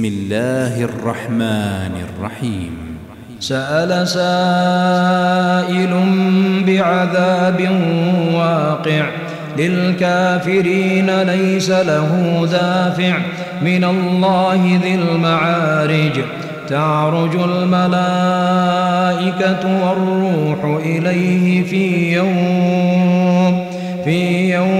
بسم الله الرحمن الرحيم. سأل سائل بعذاب واقع. للكافرين ليس له دافع. من الله ذي المعارج. تعرج الملائكة والروح إليه في يوم في يوم